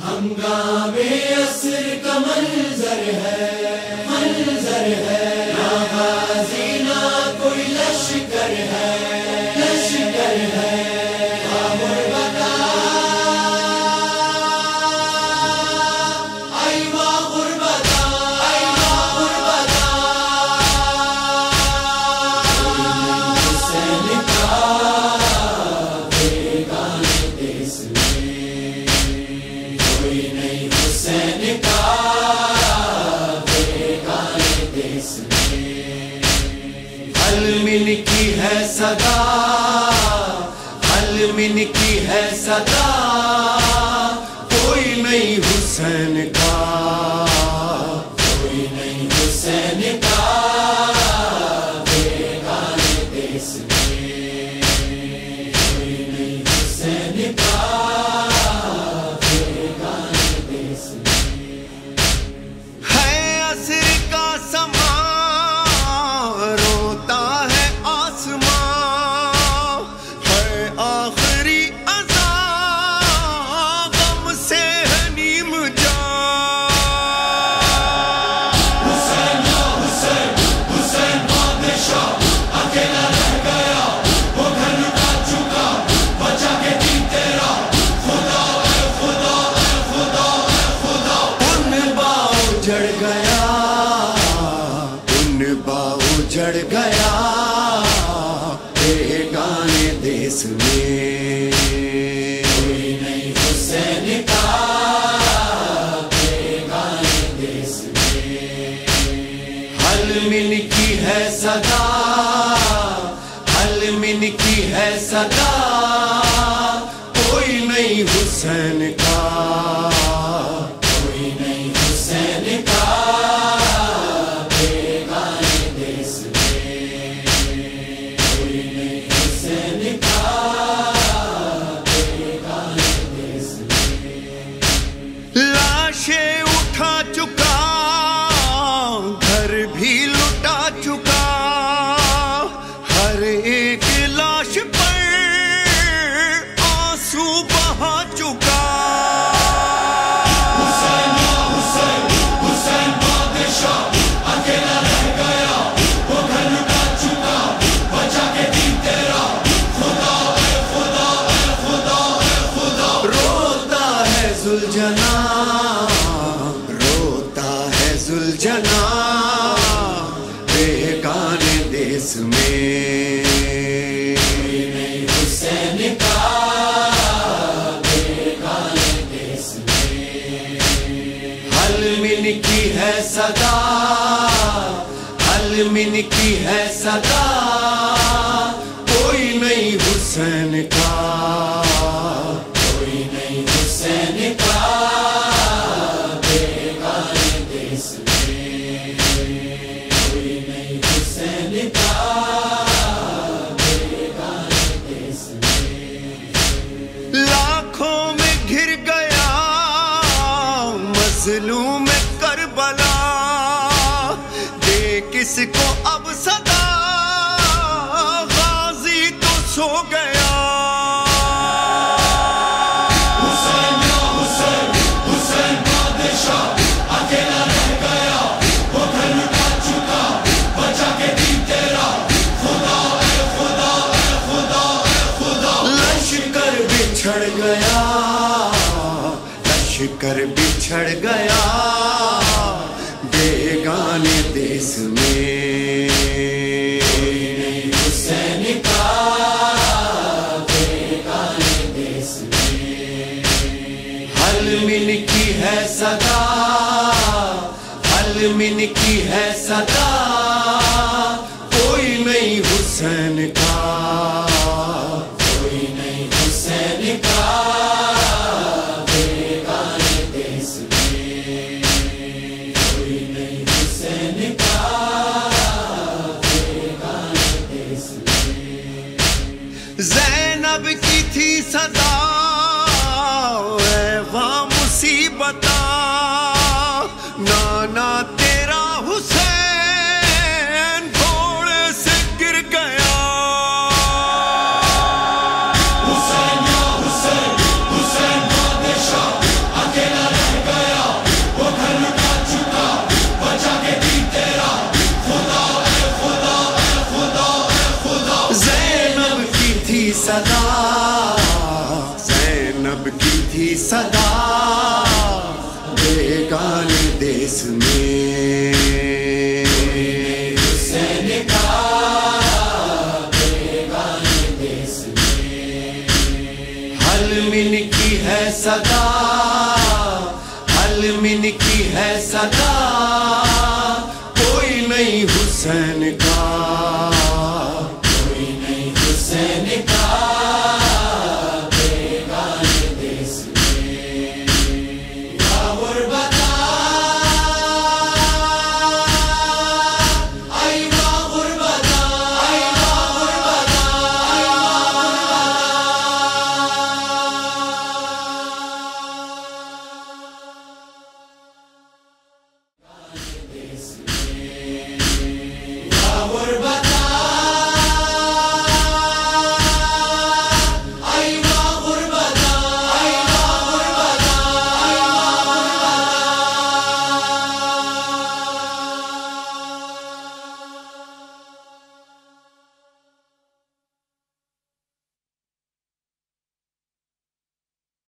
ہنگامے اثر کا منظر ہے۔ حلمن کی ہے صدا کوئی نہیں حسین کا گیا گانے دیس میں۔ کوئی نہیں حسین کا گانے دیس میں حلمن کی ہے صدا حلمن کی ہے صدا۔ کوئی نہیں حسین کا بھی لٹا چکا، ہر ایک لاش پر آنسو بہا چکا چکا۔ روتا ہے زلجنا، روتا ہے زلجنا۔ صدا المن کی ہے صدا کوئی نہیں حسین کا۔ دے کو اب صدا غازی تو سو گیا۔ حسین حسین حسین بادشاہ اکیلا رہ گیا وہ گھر لٹا چکا بچا کے دین تیرا خدا اے خدا اے خدا اے خدا لشکر بچھڑ گیا۔ لشکر بچھڑ گیا۔ بیگانے دیس میں۔ حسین کا بیگان دیس میں کی ہے صدا حلمن کی ہے صدا، کوئی نہیں حسین کا۔ زینب کی تھی صدا صدا بیگان دیس میں۔ حلمن کی ہے صدا حلمن کی ہے صدا۔ کوئی نہیں حسین کا۔ کوئی نہیں حسین کا۔